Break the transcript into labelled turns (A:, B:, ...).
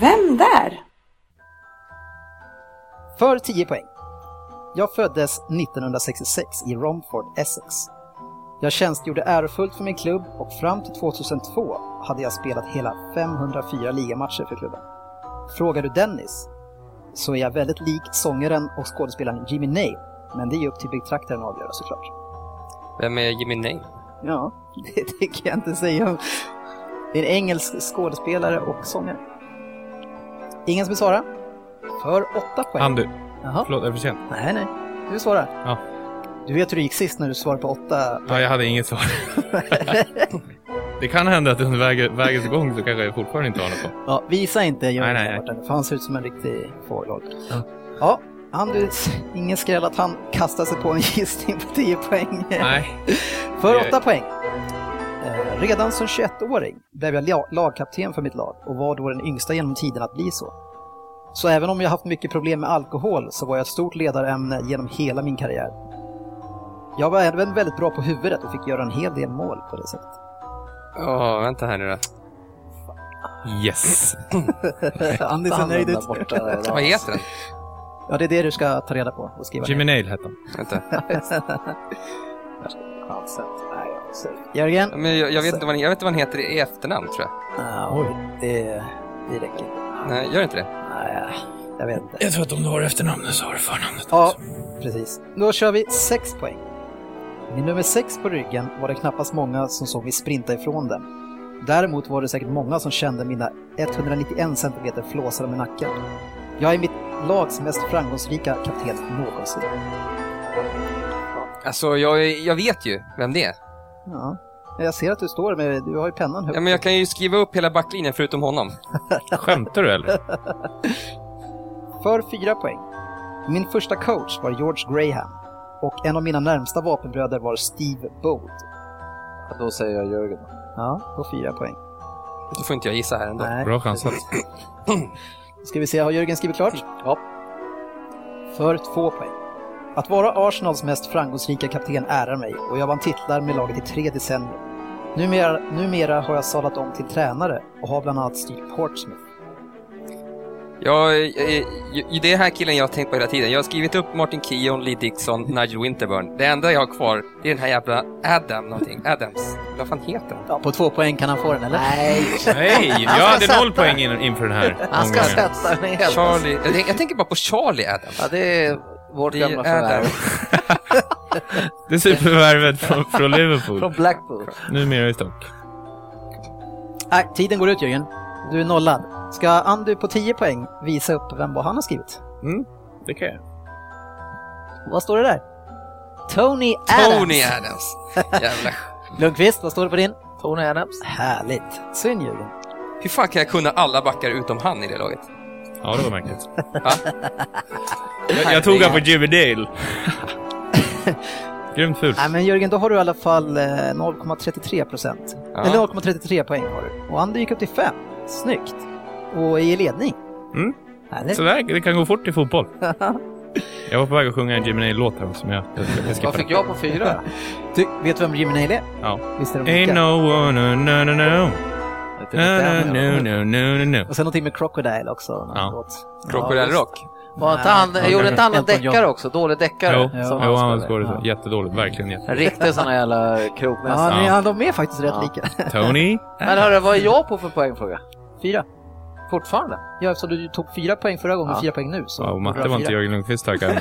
A: Vem där? För 10 poäng. Jag föddes 1966 i Romford, Essex. Jag tjänstgjorde ärofullt för min klubb och fram till 2002 hade jag spelat hela 504 ligamatcher för klubben. Frågar du Dennis så är jag väldigt lik sångaren och skådespelaren Jimmy Nail, men det är upp till betraktaren att avgöra såklart.
B: Vem är Jimmy Nail?
A: Ja, det, det kan jag inte säga. Det är en engelsk skådespelare och sångare. Ingen som vill svara? För åtta poäng.
C: Han du.
A: Jaha.
C: Förlåt, är det för sent?
A: Nej, nej. Du svarar.
C: Ja.
A: Du vet hur det gick sist när du svarade på åtta?
C: Ja, jag hade inget svar. det kan hända att under väg, vägens gång så kanske jag fortfarande inte har något svar.
A: Ja, visa inte Jörgen
C: Nej, nej,
A: borta, för han ser ut som en riktig fågelholk.
C: Ja.
A: Ja, du, ingen skräll att han kastar sig på en gissning på 10 poäng.
C: Nej.
A: För
C: Det-
A: 8 poäng. Redan som 21-åring blev jag la- lagkapten för mitt lag och var då den yngsta genom tiden att bli så. Så även om jag haft mycket problem med alkohol så var jag ett stort ledarämne genom hela min karriär. Jag var även väldigt bra på huvudet och fick göra en hel del mål på det sättet.
B: Åh, vänta här nu då.
C: Yes.
A: Andy ser
D: Han
A: nöjd ut.
B: Vad heter den?
A: Ja, det är det du ska ta reda på och skriva
C: Jimmy
A: ner.
C: Nail hette han.
B: Vänta.
D: Chansen. Nej,
A: Jörgen?
B: Men jag, jag, vet inte vad, han- jag vet inte vad han heter i efternamn, tror jag.
A: Ah, oj, det, det räcker.
B: Nej, gör inte det?
A: Nej, jag vet inte.
C: Jag tror att om du har efternamnet så har du förnamnet
A: Ja, precis. Då kör vi 6 poäng. Med nummer 6 på ryggen var det knappast många som såg mig sprinta ifrån den. Däremot var det säkert många som kände mina 191 cm flåsar med nacken. Jag är mitt lags mest framgångsrika kapten någonsin.
B: Alltså, jag, jag vet ju vem det är.
A: Ja. Jag ser att du står med, du har ju pennan högt.
B: Ja, men jag kan ju skriva upp hela backlinjen förutom honom.
C: Skämtar du eller?
A: För 4 poäng. Min första coach var George Graham och en av mina närmsta vapenbröder var Steve Bold.
D: Då säger jag Jörgen.
A: Ja, på 4 poäng.
B: Då får inte jag gissa här ändå.
A: Nej.
C: Bra chansat.
A: Ska vi se, har Jörgen skrivit klart?
D: Ja.
A: För två poäng. Att vara Arsenals mest framgångsrika kapten ärar mig och jag vann titlar med laget i tre decennier. Numera, numera har jag sadlat om till tränare och har bland annat styrt Portsmouth.
B: Jag, jag, jag, det är här killen jag har tänkt på hela tiden. Jag har skrivit upp Martin Keown, Lee Dixon, Nigel Winterburn. Det enda jag har kvar, det är den här jävla Adam någonting. Adams. Vad fan heter han?
A: Ja, på två poäng kan han få den, eller?
D: Nej,
C: Nej, jag hade noll poäng in, inför den här
D: han ska
C: omgången.
D: sätta den helt.
B: Charlie. Jag tänker bara på Charlie Adams.
D: Ja, det är vårt
B: Det är
D: gamla förvärv.
C: Det är superförvärvet från, från Liverpool.
D: Från Blackpool.
C: Numera i stock.
A: Nej, tiden går ut Jörgen. Du är nollad. Ska Andy på 10 poäng visa upp vem han har skrivit?
C: Det kan jag.
A: Vad står det där? Tony Adams.
B: Tony Adams. Jävla...
A: Lundqvist, vad står det på din?
D: Tony Adams.
A: Härligt. Synd Jörgen.
B: Hur fan kan jag kunna alla backar utom han i det laget?
C: Ja, det var märkligt. Jag, jag tog han på Jimmy Dale. Grymt fult.
A: Nej men Jörgen, då har du i alla fall eh, 0,33 procent.
B: Ja.
A: Eller 0,33 poäng har du. Och Andy gick upp till 5. Snyggt. Och är i ledning.
C: Mm.
A: Härligt.
C: Sådär, det kan gå fort i fotboll. Jag var på väg att sjunga en Jimmy Nail-låt här som jag, jag, jag
D: Vad fick jag på fyra?
A: Du, vet du vem Jimmy Nail är?
C: Ja.
A: Visst är de
C: Ain't no one, no, no, no.
D: Lite
C: No, no,
D: ja.
C: no, no, no, no.
A: Och sen någonting med Crocodile också.
C: Ja.
B: Crocodile. Rock.
D: Var inte han,
C: Nej,
D: gjorde inte han en deckare också? Dålig deckare?
C: Jo,
D: som
C: jo, han
D: spelade.
C: skådespelare. Jättedåligt, verkligen
D: En
C: jättedåligt.
D: riktig sån här jävla krokmästare.
A: Ja,
C: Ja.
A: ja. de är faktiskt rätt
D: Ja.
A: lika.
C: Tony?
D: Men hörru, vad är jag på för poängfråga?
A: Fyra.
D: Fortfarande?
A: Ja, så du tog fyra poäng förra gången och
D: Ja.
A: fyra poäng nu. Så
C: Ja, och matte var inte. Jörgen Lundqvist tack än.